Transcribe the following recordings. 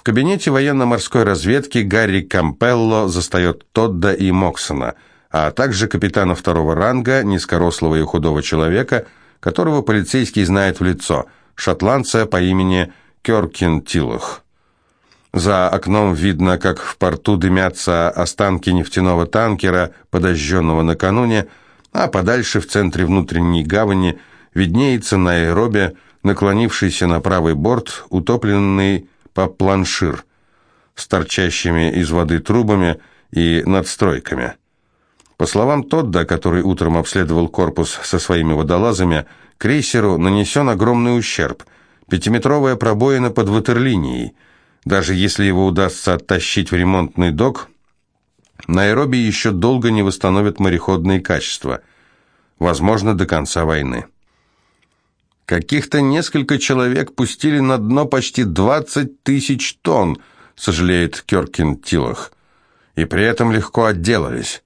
В кабинете военно-морской разведки Гарри Кампелло застает Тодда и Моксона, а также капитана второго ранга, низкорослого и худого человека, которого полицейский знает в лицо, шотландца по имени Кёркин Тилах. За окном видно, как в порту дымятся останки нефтяного танкера, подожженного накануне, а подальше в центре внутренней гавани виднеется на аэробе, наклонившийся на правый борт, утопленный по планшир с торчащими из воды трубами и надстройками. По словам Тодда, который утром обследовал корпус со своими водолазами, крейсеру нанесен огромный ущерб. Пятиметровая пробоина под ватерлинией – даже если его удастся оттащить в ремонтный док, Найроби еще долго не восстановит мореходные качества. Возможно, до конца войны. Каких-то несколько человек пустили на дно почти 20 тысяч тонн, сожалеет Керкин Тилах. И при этом легко отделались.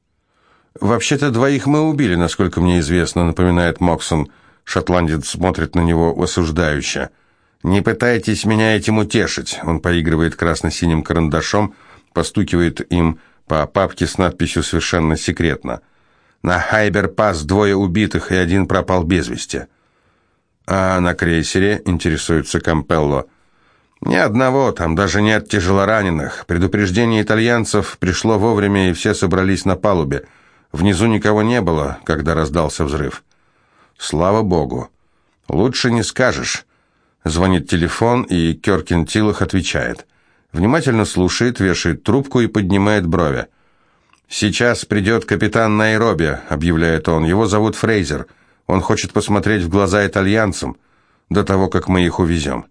«Вообще-то двоих мы убили, насколько мне известно», напоминает Моксон. Шотландец смотрит на него осуждающе. «Не пытайтесь меня этим утешить», — он поигрывает красно-синим карандашом, постукивает им по папке с надписью «Совершенно секретно». «На Хайбер-Пас двое убитых и один пропал без вести». «А на крейсере?» — интересуется Кампелло. «Ни одного, там даже нет тяжелораненых. Предупреждение итальянцев пришло вовремя, и все собрались на палубе. Внизу никого не было, когда раздался взрыв». «Слава богу! Лучше не скажешь». Звонит телефон, и Кёркин Тилах отвечает. Внимательно слушает, вешает трубку и поднимает брови. «Сейчас придет капитан Найроби», — объявляет он. «Его зовут Фрейзер. Он хочет посмотреть в глаза итальянцам до того, как мы их увезем».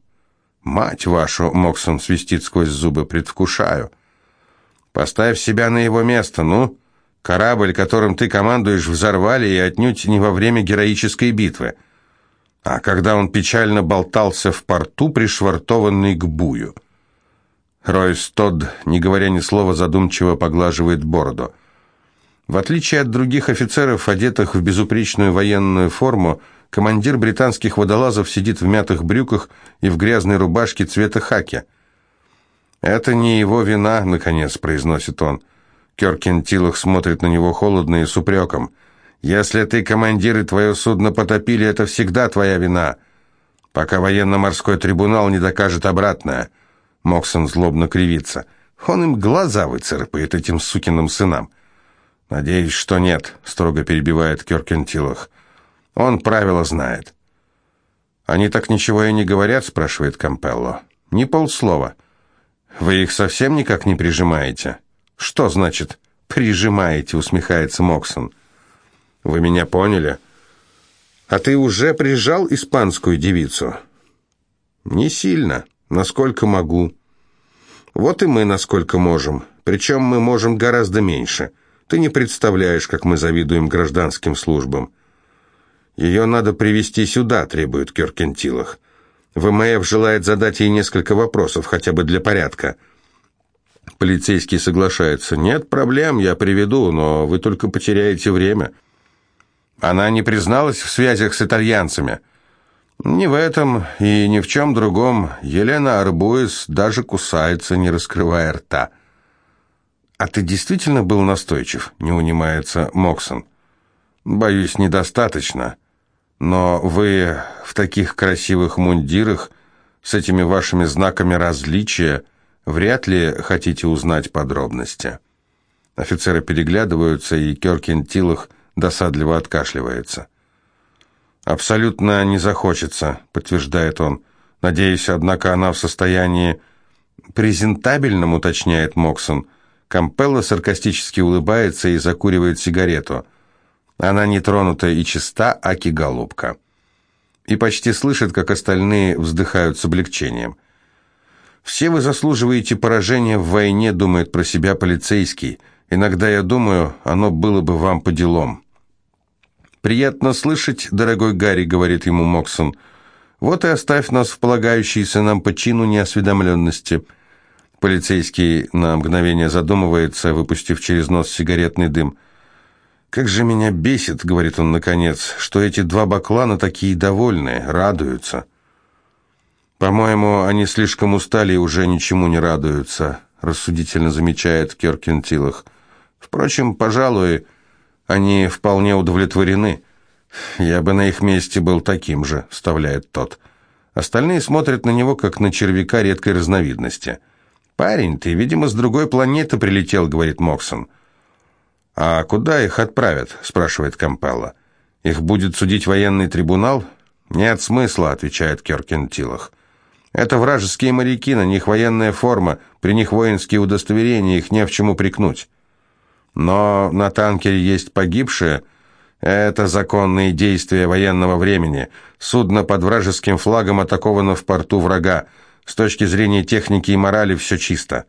«Мать вашу!» — Моксон свистит сквозь зубы. «Предвкушаю». «Поставь себя на его место, ну!» Корабль, которым ты командуешь, взорвали и отнюдь не во время героической битвы а когда он печально болтался в порту, пришвартованный к бую. Ройс Тодд, не говоря ни слова, задумчиво поглаживает бороду. В отличие от других офицеров, одетых в безупречную военную форму, командир британских водолазов сидит в мятых брюках и в грязной рубашке цвета хаки. «Это не его вина», — наконец произносит он. Кёркин Тилах смотрит на него холодно и с упреком. Если ты командир и твое судно потопили, это всегда твоя вина, пока военно-морской трибунал не докажет обратное. Моксон злобно кривится. Он им глаза выцарапает этим сукиным сынам. Надеюсь, что нет, строго перебивает Кёркентилах. Он правила знает. Они так ничего и не говорят, спрашивает Кампелло. Ни полслова. Вы их совсем никак не прижимаете? Что значит прижимаете, усмехается Моксон. Вы меня поняли? А ты уже прижал испанскую девицу? Не сильно, насколько могу. Вот и мы насколько можем. Причем мы можем гораздо меньше. Ты не представляешь, как мы завидуем гражданским службам. Ее надо привести сюда, требует Кёркентилах. ВМФ желает задать ей несколько вопросов, хотя бы для порядка. Полицейский соглашается. Нет проблем, я приведу, но вы только потеряете время. Она не призналась в связях с итальянцами. Ни в этом и ни в чем другом Елена Арбуис даже кусается, не раскрывая рта. «А ты действительно был настойчив?» — не унимается Моксон. «Боюсь, недостаточно. Но вы в таких красивых мундирах, с этими вашими знаками различия, вряд ли хотите узнать подробности». Офицеры переглядываются, и Кёркин Тилах – досадливо откашливается. «Абсолютно не захочется», — подтверждает он. «Надеюсь, однако, она в состоянии...» «Презентабельном», — уточняет Моксон. Кампелло саркастически улыбается и закуривает сигарету. Она не тронута и чиста, аки голубка. И почти слышит, как остальные вздыхают с облегчением. «Все вы заслуживаете поражения в войне», — думает про себя полицейский. «Иногда я думаю, оно было бы вам по делам». «Приятно слышать, дорогой Гарри», — говорит ему Моксон. «Вот и оставь нас в полагающейся нам по чину неосведомленности». Полицейский на мгновение задумывается, выпустив через нос сигаретный дым. «Как же меня бесит», — говорит он наконец, — «что эти два баклана такие довольные, радуются». «По-моему, они слишком устали и уже ничему не радуются», — рассудительно замечает Керкин Тилах. «Впрочем, пожалуй, они вполне удовлетворены. Я бы на их месте был таким же», — вставляет тот. Остальные смотрят на него, как на червяка редкой разновидности. «Парень, ты, видимо, с другой планеты прилетел», — говорит Моксон. «А куда их отправят?» — спрашивает Кампелла. «Их будет судить военный трибунал?» «Нет смысла», — отвечает Керкин Тилах. «Это вражеские моряки, на них военная форма, при них воинские удостоверения, их не в чем упрекнуть». «Но на танкере есть погибшие», это законные действия военного времени. Судно под вражеским флагом атаковано в порту врага. С точки зрения техники и морали все чисто.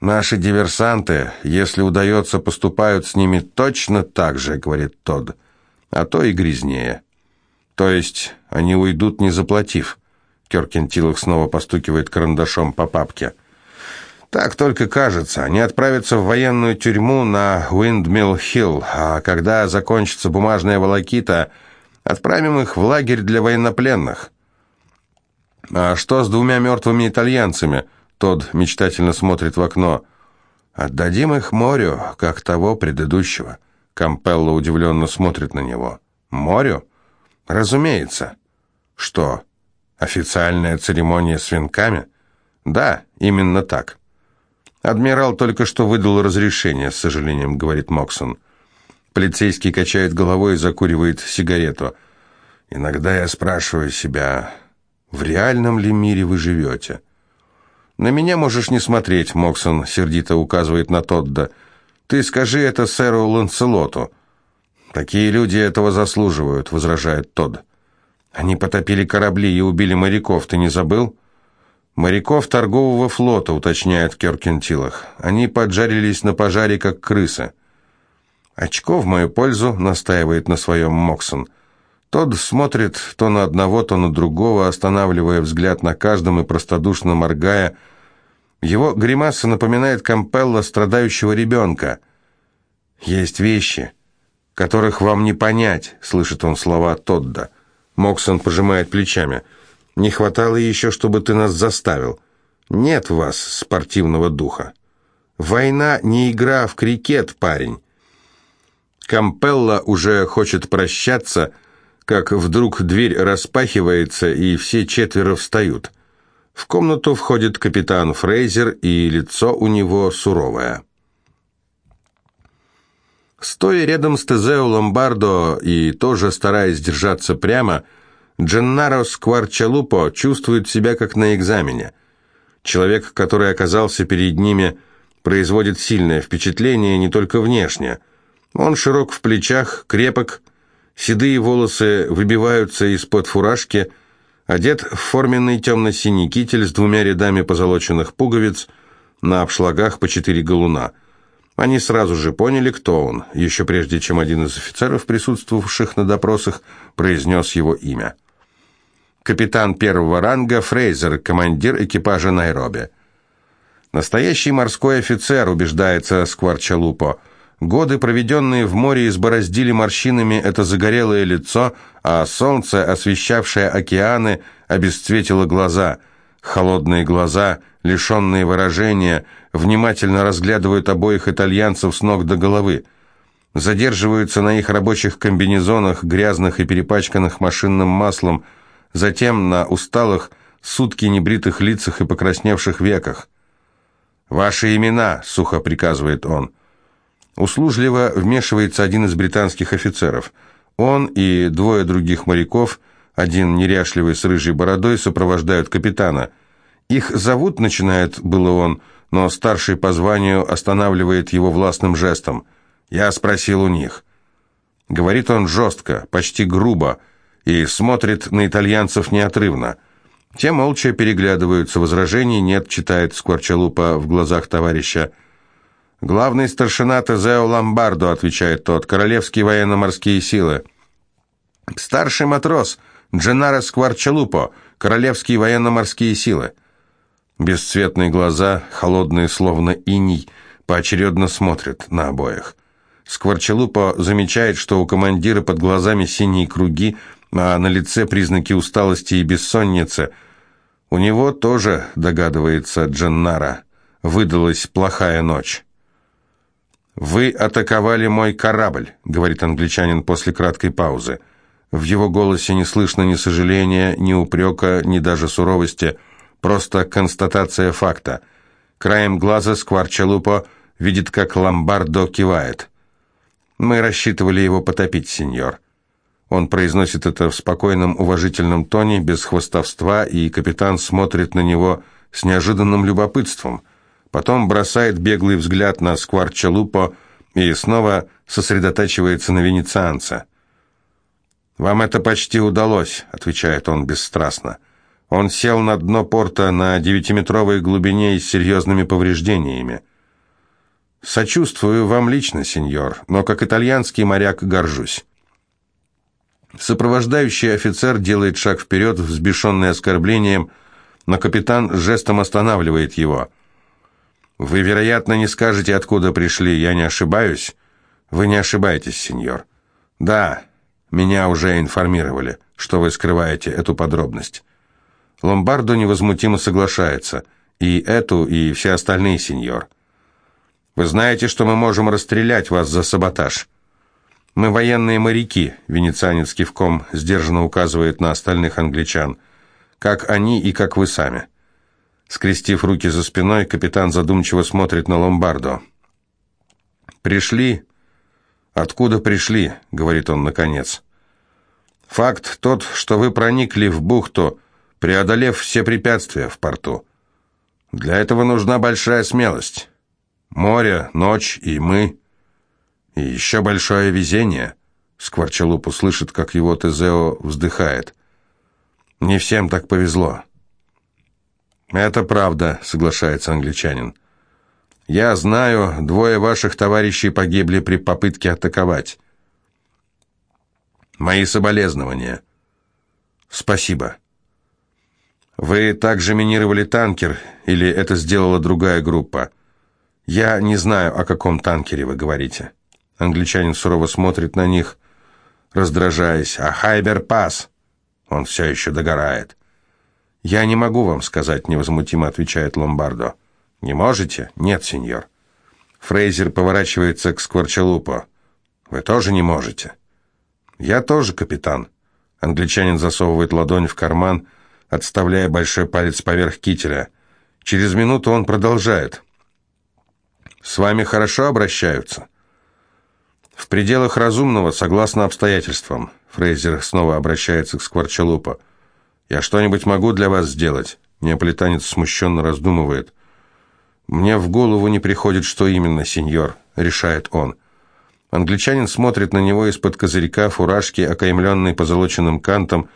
Наши диверсанты, если удается, поступают с ними точно так же, говорит Тодд, а то и грязнее. То есть они уйдут, не заплатив. Кёркинтиллох снова постукивает карандашом по папке. Так только кажется. Они отправятся в военную тюрьму на Уиндмилл-Хилл, а когда закончится бумажная волокита, отправим их в лагерь для военнопленных. А что с двумя мертвыми итальянцами? Тод мечтательно смотрит в окно. Отдадим их морю, как того предыдущего. Кампелло удивленно смотрит на него. Морю? Разумеется. Что? Официальная церемония с венками? Да, именно так. «Адмирал только что выдал разрешение», — с сожалением говорит Моксон. Полицейский качает головой и закуривает сигарету. «Иногда я спрашиваю себя, в реальном ли мире вы живете?» «На меня можешь не смотреть», — Моксон сердито указывает на Тодда. «Ты скажи это сэру Ланселоту». «Такие люди этого заслуживают», — возражает Тодд. «Они потопили корабли и убили моряков, ты не забыл?» «Моряков торгового флота», — уточняет Керкентилах. «Они поджарились на пожаре, как крысы». «Очко в мою пользу», — настаивает на своем Моксон. Тот смотрит то на одного, то на другого, останавливая взгляд на каждом и простодушно моргая. Его гримаса напоминает Кампелла страдающего ребенка. «Есть вещи, которых вам не понять», — слышит он слова Тодда. Моксон пожимает плечами. Не хватало еще, чтобы ты нас заставил. Нет в вас спортивного духа. Война не игра в крикет, парень. Кампелла уже хочет прощаться, как вдруг дверь распахивается, и все четверо встают. В комнату входит капитан Фрейзер, и лицо у него суровое. Стоя рядом с Тезео Ломбардо и тоже стараясь держаться прямо, Дженнаро Скварчалупо чувствует себя как на экзамене. Человек, который оказался перед ними, производит сильное впечатление не только внешне. Он широк в плечах, крепок, седые волосы выбиваются из-под фуражки, одет в форменный темно-синий китель с двумя рядами позолоченных пуговиц, на обшлагах по четыре галуна. Они сразу же поняли, кто он, еще прежде чем один из офицеров, присутствовавших на допросах, произнес его имя капитан первого ранга Фрейзер, командир экипажа Найроби. Настоящий морской офицер, убеждается Скварчалупо. Годы, проведенные в море, избороздили морщинами это загорелое лицо, а солнце, освещавшее океаны, обесцветило глаза. Холодные глаза, лишенные выражения, внимательно разглядывают обоих итальянцев с ног до головы. Задерживаются на их рабочих комбинезонах, грязных и перепачканных машинным маслом, затем на усталых, сутки небритых лицах и покрасневших веках. «Ваши имена», — сухо приказывает он. Услужливо вмешивается один из британских офицеров. Он и двое других моряков, один неряшливый с рыжей бородой, сопровождают капитана. «Их зовут», — начинает было он, но старший по званию останавливает его властным жестом. «Я спросил у них». Говорит он жестко, почти грубо, — и смотрит на итальянцев неотрывно. Те молча переглядываются, возражений нет, читает Скворчалупа в глазах товарища. «Главный старшина Тезео Ломбардо», — отвечает тот, — «королевские военно-морские силы». «Старший матрос Дженаро Скворчалупо, королевские военно-морские силы». Бесцветные глаза, холодные, словно иней, поочередно смотрят на обоих. Скворчалупо замечает, что у командира под глазами синие круги, а на лице признаки усталости и бессонницы. У него тоже, догадывается Дженнара, выдалась плохая ночь. «Вы атаковали мой корабль», — говорит англичанин после краткой паузы. В его голосе не слышно ни сожаления, ни упрека, ни даже суровости, просто констатация факта. Краем глаза Скварчалупо видит, как Ломбардо кивает. «Мы рассчитывали его потопить, сеньор». Он произносит это в спокойном, уважительном тоне, без хвостовства, и капитан смотрит на него с неожиданным любопытством. Потом бросает беглый взгляд на Скварчалупо и снова сосредотачивается на венецианца. «Вам это почти удалось», — отвечает он бесстрастно. Он сел на дно порта на девятиметровой глубине и с серьезными повреждениями. «Сочувствую вам лично, сеньор, но как итальянский моряк горжусь». Сопровождающий офицер делает шаг вперед, взбешенный оскорблением, но капитан жестом останавливает его. «Вы, вероятно, не скажете, откуда пришли, я не ошибаюсь?» «Вы не ошибаетесь, сеньор». «Да, меня уже информировали, что вы скрываете эту подробность». Ломбардо невозмутимо соглашается. «И эту, и все остальные, сеньор». «Вы знаете, что мы можем расстрелять вас за саботаж?» «Мы военные моряки», — венецианец кивком сдержанно указывает на остальных англичан, «как они и как вы сами». Скрестив руки за спиной, капитан задумчиво смотрит на Ломбардо. «Пришли?» «Откуда пришли?» — говорит он наконец. «Факт тот, что вы проникли в бухту, преодолев все препятствия в порту. Для этого нужна большая смелость. Море, ночь и мы...» И еще большое везение. Скворчалуп услышит, как его Тезео вздыхает. Не всем так повезло. Это правда, соглашается англичанин. Я знаю, двое ваших товарищей погибли при попытке атаковать. Мои соболезнования. Спасибо. Вы также минировали танкер, или это сделала другая группа? Я не знаю, о каком танкере вы говорите. Англичанин сурово смотрит на них, раздражаясь. «А Хайбер-пас!» Он все еще догорает. «Я не могу вам сказать», — невозмутимо отвечает Ломбардо. «Не можете?» «Нет, сеньор». Фрейзер поворачивается к Скворчалупо. «Вы тоже не можете?» «Я тоже, капитан». Англичанин засовывает ладонь в карман, отставляя большой палец поверх кителя. Через минуту он продолжает. «С вами хорошо обращаются?» В пределах разумного, согласно обстоятельствам. Фрейзер снова обращается к Скворчалупа. «Я что-нибудь могу для вас сделать?» Неаполитанец смущенно раздумывает. «Мне в голову не приходит, что именно, сеньор», — решает он. Англичанин смотрит на него из-под козырька фуражки, окаймленной позолоченным кантом.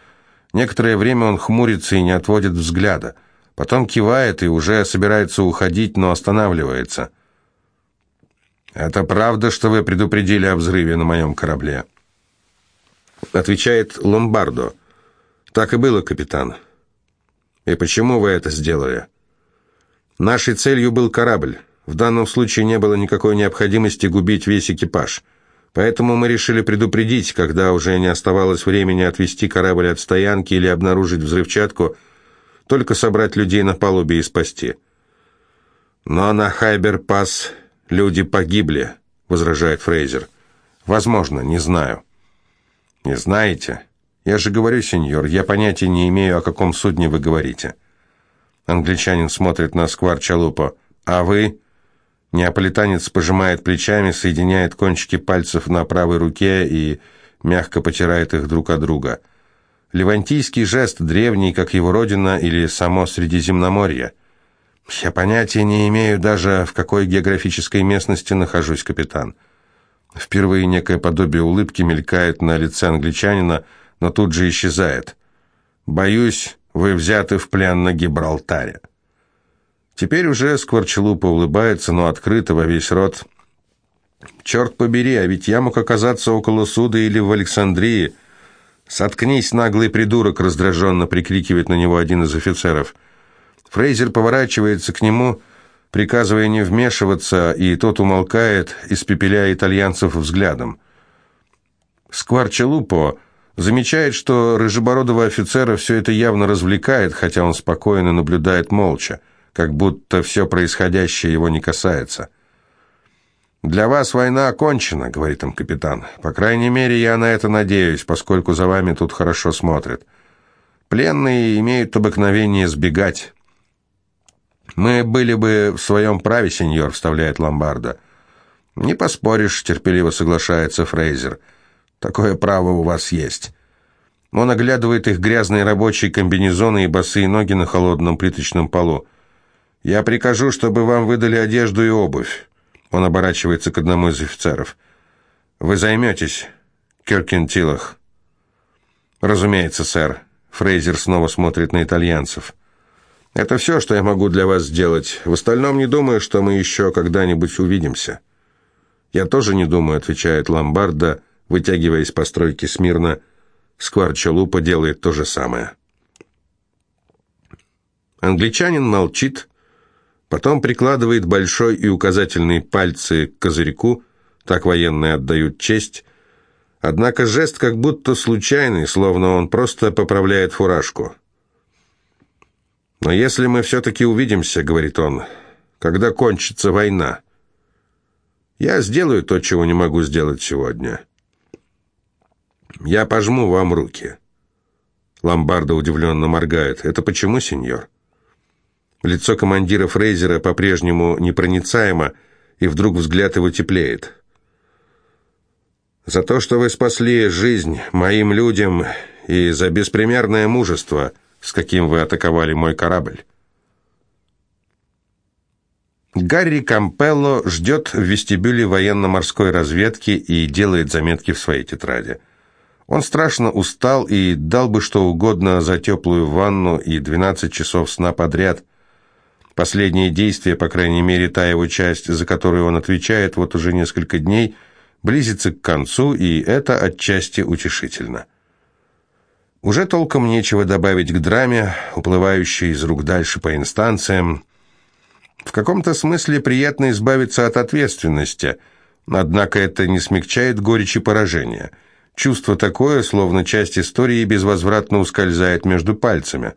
Некоторое время он хмурится и не отводит взгляда. Потом кивает и уже собирается уходить, но останавливается. «Это правда, что вы предупредили о взрыве на моем корабле?» Отвечает Ломбардо. «Так и было, капитан». «И почему вы это сделали?» «Нашей целью был корабль. В данном случае не было никакой необходимости губить весь экипаж. Поэтому мы решили предупредить, когда уже не оставалось времени отвести корабль от стоянки или обнаружить взрывчатку, только собрать людей на палубе и спасти». Но на Хайбер-Пасс «Люди погибли», — возражает Фрейзер. «Возможно, не знаю». «Не знаете? Я же говорю, сеньор, я понятия не имею, о каком судне вы говорите». Англичанин смотрит на сквар Чалупа. «А вы?» Неаполитанец пожимает плечами, соединяет кончики пальцев на правой руке и мягко потирает их друг от друга. Левантийский жест древний, как его родина или само Средиземноморье – «Я понятия не имею даже, в какой географической местности нахожусь, капитан». Впервые некое подобие улыбки мелькает на лице англичанина, но тут же исчезает. «Боюсь, вы взяты в плен на Гибралтаре». Теперь уже Скворчелупа улыбается, но открыто во весь рот. «Черт побери, а ведь я мог оказаться около суда или в Александрии». «Соткнись, наглый придурок!» — раздраженно прикрикивает на него один из офицеров – Фрейзер поворачивается к нему, приказывая не вмешиваться, и тот умолкает, испепеляя итальянцев взглядом. Скварчелупо Замечает, что рыжебородого офицера все это явно развлекает, хотя он спокойно наблюдает молча, как будто все происходящее его не касается. «Для вас война окончена», — говорит им капитан. «По крайней мере, я на это надеюсь, поскольку за вами тут хорошо смотрят. Пленные имеют обыкновение сбегать». «Мы были бы в своем праве, сеньор», — вставляет Ломбардо. «Не поспоришь», — терпеливо соглашается Фрейзер. «Такое право у вас есть». Он оглядывает их грязные рабочие комбинезоны и босые ноги на холодном плиточном полу. «Я прикажу, чтобы вам выдали одежду и обувь». Он оборачивается к одному из офицеров. «Вы займетесь, Кёркентилах?» «Разумеется, сэр». Фрейзер снова смотрит на итальянцев. «Это все, что я могу для вас сделать. В остальном не думаю, что мы еще когда-нибудь увидимся». «Я тоже не думаю», — отвечает Ломбардо, вытягиваясь по стройке смирно. Скварчалупа делает то же самое. Англичанин молчит, потом прикладывает большой и указательный пальцы к козырьку, так военные отдают честь, однако жест как будто случайный, словно он просто поправляет фуражку. «Но если мы все-таки увидимся, — говорит он, — когда кончится война, я сделаю то, чего не могу сделать сегодня. Я пожму вам руки». Ломбардо удивленно моргает. «Это почему, сеньор?» Лицо командира Фрейзера по-прежнему непроницаемо, и вдруг взгляд его теплеет. «За то, что вы спасли жизнь моим людям и за беспримерное мужество», с каким вы атаковали мой корабль. Гарри Кампелло ждет в вестибюле военно-морской разведки и делает заметки в своей тетради. Он страшно устал и дал бы что угодно за теплую ванну и 12 часов сна подряд. Последние действия, по крайней мере, та его часть, за которую он отвечает вот уже несколько дней, близится к концу, и это отчасти утешительно. Уже толком нечего добавить к драме, уплывающей из рук дальше по инстанциям. В каком-то смысле приятно избавиться от ответственности, однако это не смягчает горечи поражения. Чувство такое, словно часть истории безвозвратно ускользает между пальцами,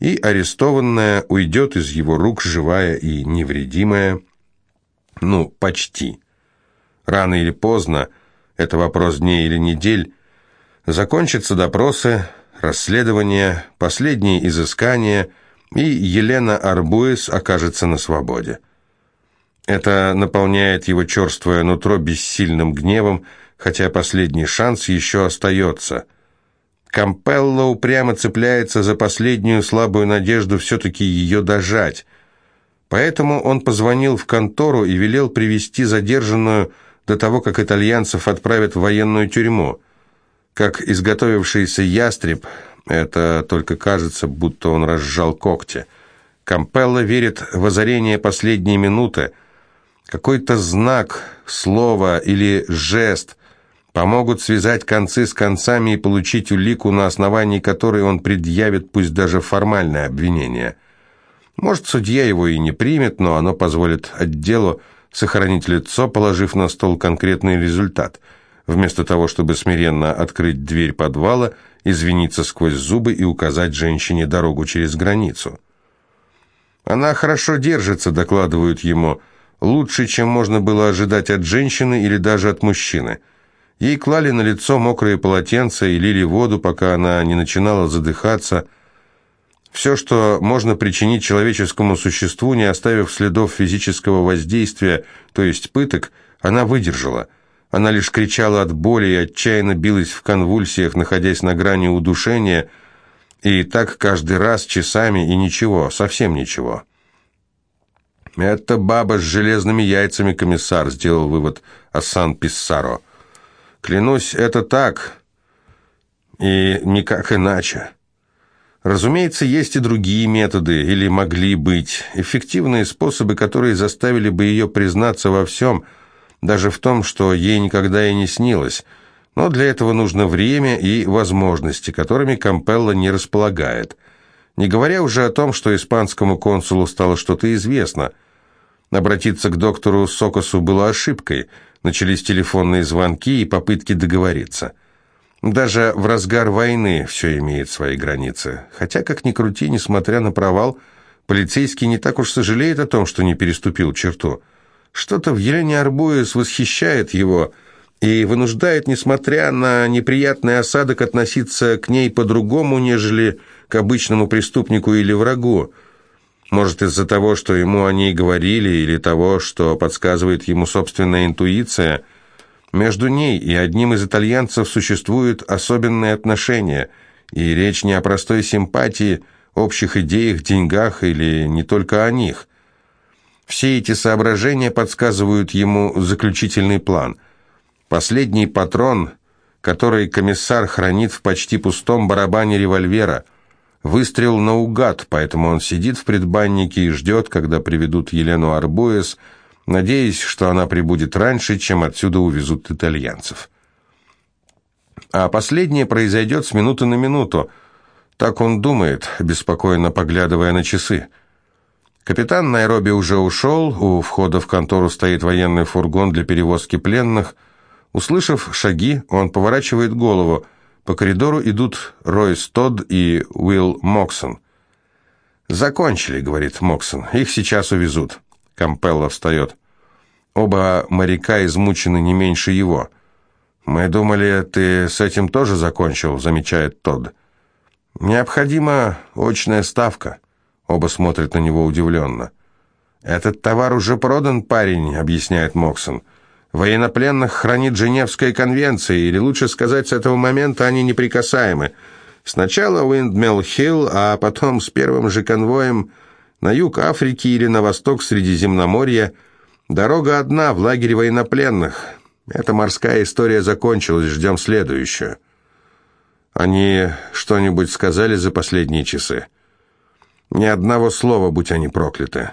и арестованная уйдет из его рук живая и невредимая, ну, почти. Рано или поздно, это вопрос дней или недель, закончатся допросы, расследование, последние изыскания, и Елена Арбуэс окажется на свободе. Это наполняет его черствое нутро бессильным гневом, хотя последний шанс еще остается. Кампелло упрямо цепляется за последнюю слабую надежду все-таки ее дожать. Поэтому он позвонил в контору и велел привести задержанную до того, как итальянцев отправят в военную тюрьму как изготовившийся ястреб, это только кажется, будто он разжал когти. Кампелло верит в озарение последней минуты. Какой-то знак, слово или жест помогут связать концы с концами и получить улику, на основании которой он предъявит пусть даже формальное обвинение. Может, судья его и не примет, но оно позволит отделу сохранить лицо, положив на стол конкретный результат – вместо того, чтобы смиренно открыть дверь подвала, извиниться сквозь зубы и указать женщине дорогу через границу. Она хорошо держится, докладывают ему, лучше, чем можно было ожидать от женщины или даже от мужчины. Ей клали на лицо мокрые полотенца и лили воду, пока она не начинала задыхаться. Все, что можно причинить человеческому существу, не оставив следов физического воздействия, то есть пыток, она выдержала – она лишь кричала от боли и отчаянно билась в конвульсиях, находясь на грани удушения, и так каждый раз часами и ничего, совсем ничего. «Это баба с железными яйцами, комиссар», — сделал вывод Ассан Писсаро. «Клянусь, это так, и никак иначе». Разумеется, есть и другие методы, или могли быть, эффективные способы, которые заставили бы ее признаться во всем — даже в том, что ей никогда и не снилось. Но для этого нужно время и возможности, которыми Кампелла не располагает. Не говоря уже о том, что испанскому консулу стало что-то известно. Обратиться к доктору Сокосу было ошибкой. Начались телефонные звонки и попытки договориться. Даже в разгар войны все имеет свои границы. Хотя, как ни крути, несмотря на провал, полицейский не так уж сожалеет о том, что не переступил черту. Что-то в Елене Арбуес восхищает его и вынуждает, несмотря на неприятный осадок, относиться к ней по-другому, нежели к обычному преступнику или врагу. Может, из-за того, что ему о ней говорили, или того, что подсказывает ему собственная интуиция – между ней и одним из итальянцев существуют особенные отношения, и речь не о простой симпатии, общих идеях, деньгах или не только о них. Все эти соображения подсказывают ему заключительный план. Последний патрон, который комиссар хранит в почти пустом барабане револьвера. Выстрел наугад, поэтому он сидит в предбаннике и ждет, когда приведут Елену Арбуэс, надеясь, что она прибудет раньше, чем отсюда увезут итальянцев. А последнее произойдет с минуты на минуту. Так он думает, беспокойно поглядывая на часы. Капитан Найроби уже ушел, у входа в контору стоит военный фургон для перевозки пленных. Услышав шаги, он поворачивает голову. По коридору идут Ройс Тодд и Уилл Моксон. «Закончили», — говорит Моксон, — «их сейчас увезут». Кампелло встает. Оба моряка измучены не меньше его. «Мы думали, ты с этим тоже закончил», — замечает Тодд. «Необходима очная ставка». Оба смотрят на него удивленно. «Этот товар уже продан, парень», — объясняет Моксон. «Военнопленных хранит Женевская конвенция, или лучше сказать, с этого момента они неприкасаемы. Сначала Уиндмилл-Хилл, а потом с первым же конвоем на юг Африки или на восток Средиземноморья. Дорога одна, в лагерь военнопленных. Эта морская история закончилась, ждем следующую. Они что-нибудь сказали за последние часы? Ни одного слова, будь они прокляты.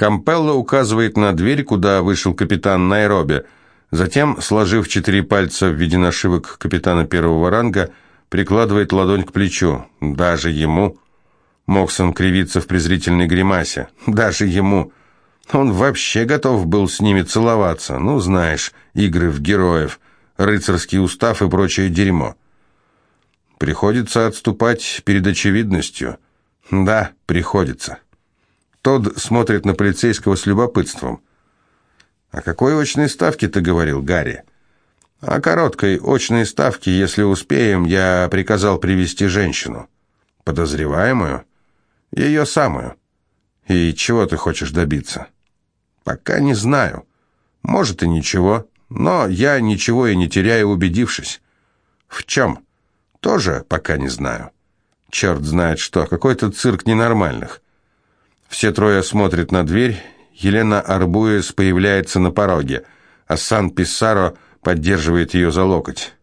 Кампелло указывает на дверь, куда вышел капитан Найроби. Затем, сложив четыре пальца в виде нашивок капитана первого ранга, прикладывает ладонь к плечу. Даже ему... Моксон кривится в презрительной гримасе. Даже ему. Он вообще готов был с ними целоваться. Ну, знаешь, игры в героев, рыцарский устав и прочее дерьмо. Приходится отступать перед очевидностью. Да, приходится. Тодд смотрит на полицейского с любопытством. «О какой очной ставке ты говорил, Гарри?» «О короткой очной ставке, если успеем, я приказал привести женщину». «Подозреваемую?» Ее самую. И чего ты хочешь добиться? Пока не знаю. Может и ничего, но я ничего и не теряю, убедившись. В чем? Тоже пока не знаю. Черт знает что, какой-то цирк ненормальных. Все трое смотрят на дверь. Елена Арбуес появляется на пороге, а Сан Писсаро поддерживает ее за локоть.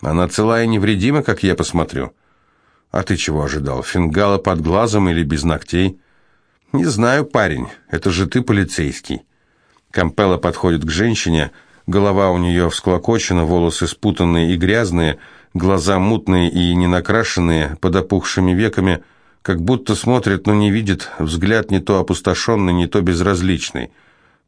Она целая и невредима, как я посмотрю. «А ты чего ожидал? Фингала под глазом или без ногтей?» «Не знаю, парень. Это же ты полицейский». Кампелла подходит к женщине. Голова у нее всклокочена, волосы спутанные и грязные, глаза мутные и ненакрашенные, под опухшими веками, как будто смотрит, но не видит, взгляд не то опустошенный, не то безразличный.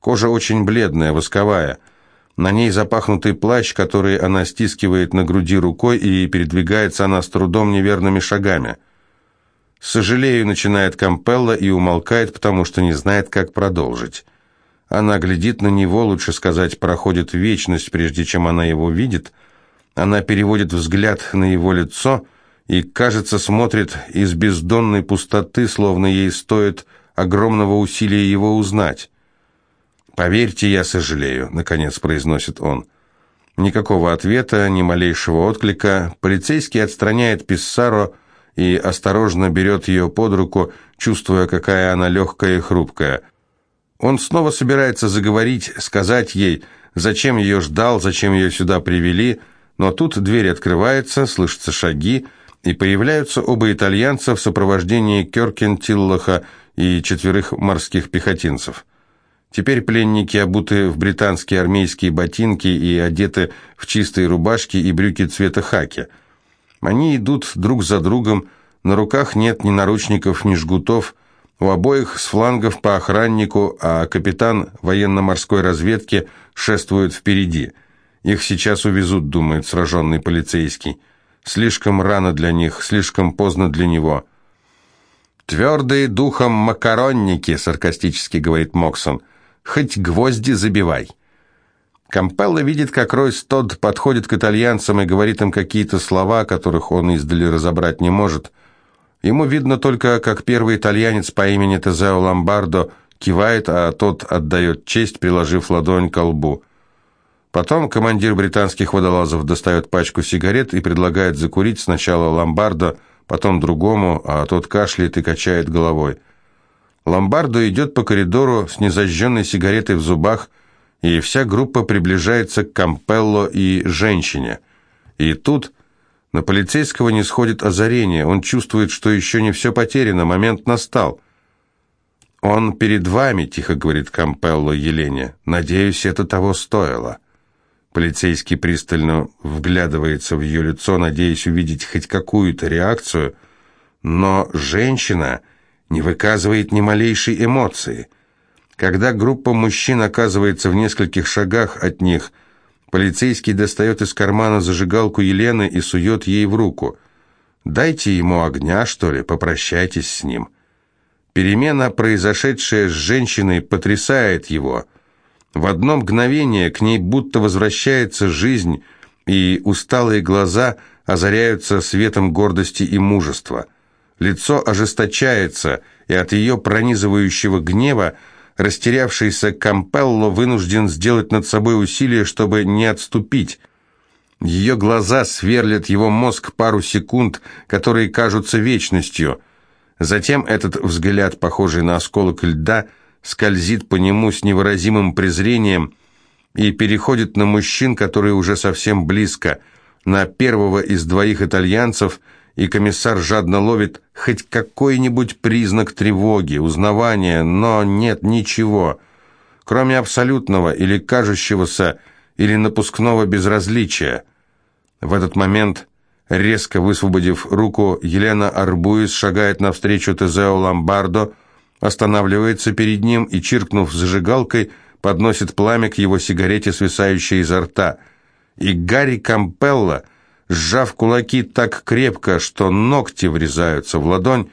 Кожа очень бледная, восковая – на ней запахнутый плащ, который она стискивает на груди рукой, и передвигается она с трудом неверными шагами. «Сожалею», — начинает Кампелла и умолкает, потому что не знает, как продолжить. Она глядит на него, лучше сказать, проходит вечность, прежде чем она его видит. Она переводит взгляд на его лицо и, кажется, смотрит из бездонной пустоты, словно ей стоит огромного усилия его узнать. «Поверьте, я сожалею», — наконец произносит он. Никакого ответа, ни малейшего отклика. Полицейский отстраняет Писсаро и осторожно берет ее под руку, чувствуя, какая она легкая и хрупкая. Он снова собирается заговорить, сказать ей, зачем ее ждал, зачем ее сюда привели, но тут дверь открывается, слышатся шаги, и появляются оба итальянца в сопровождении Кёркин, Тиллаха и четверых морских пехотинцев. Теперь пленники обуты в британские армейские ботинки и одеты в чистые рубашки и брюки цвета хаки. Они идут друг за другом, на руках нет ни наручников, ни жгутов, у обоих с флангов по охраннику, а капитан военно-морской разведки шествует впереди. Их сейчас увезут, думает сраженный полицейский. Слишком рано для них, слишком поздно для него. «Твердые духом макаронники», — саркастически говорит Моксон. «Хоть гвозди забивай». Кампелло видит, как Ройс Тодд подходит к итальянцам и говорит им какие-то слова, которых он издали разобрать не может. Ему видно только, как первый итальянец по имени Тезео Ломбардо кивает, а тот отдает честь, приложив ладонь к лбу. Потом командир британских водолазов достает пачку сигарет и предлагает закурить сначала Ломбардо, потом другому, а тот кашляет и качает головой. Ломбардо идет по коридору с незажженной сигаретой в зубах, и вся группа приближается к Кампелло и женщине. И тут на полицейского не сходит озарение, он чувствует, что еще не все потеряно, момент настал. «Он перед вами», — тихо говорит Кампелло Елене, — «надеюсь, это того стоило». Полицейский пристально вглядывается в ее лицо, надеясь увидеть хоть какую-то реакцию, но женщина не выказывает ни малейшей эмоции. Когда группа мужчин оказывается в нескольких шагах от них, полицейский достает из кармана зажигалку Елены и сует ей в руку. «Дайте ему огня, что ли, попрощайтесь с ним». Перемена, произошедшая с женщиной, потрясает его – в одно мгновение к ней будто возвращается жизнь, и усталые глаза озаряются светом гордости и мужества. Лицо ожесточается, и от ее пронизывающего гнева растерявшийся Кампелло вынужден сделать над собой усилие, чтобы не отступить. Ее глаза сверлят его мозг пару секунд, которые кажутся вечностью. Затем этот взгляд, похожий на осколок льда, — скользит по нему с невыразимым презрением и переходит на мужчин, которые уже совсем близко, на первого из двоих итальянцев, и комиссар жадно ловит хоть какой-нибудь признак тревоги, узнавания, но нет ничего, кроме абсолютного или кажущегося, или напускного безразличия. В этот момент, резко высвободив руку, Елена Арбуис шагает навстречу Тезео Ламбардо, останавливается перед ним и, чиркнув зажигалкой, подносит пламя к его сигарете, свисающей изо рта. И Гарри Кампелло, сжав кулаки так крепко, что ногти врезаются в ладонь,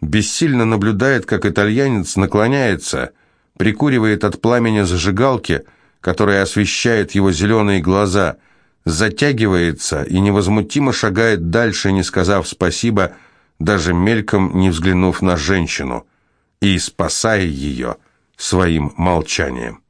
бессильно наблюдает, как итальянец наклоняется, прикуривает от пламени зажигалки, которая освещает его зеленые глаза, затягивается и невозмутимо шагает дальше, не сказав спасибо, даже мельком не взглянув на женщину и спасая ее своим молчанием.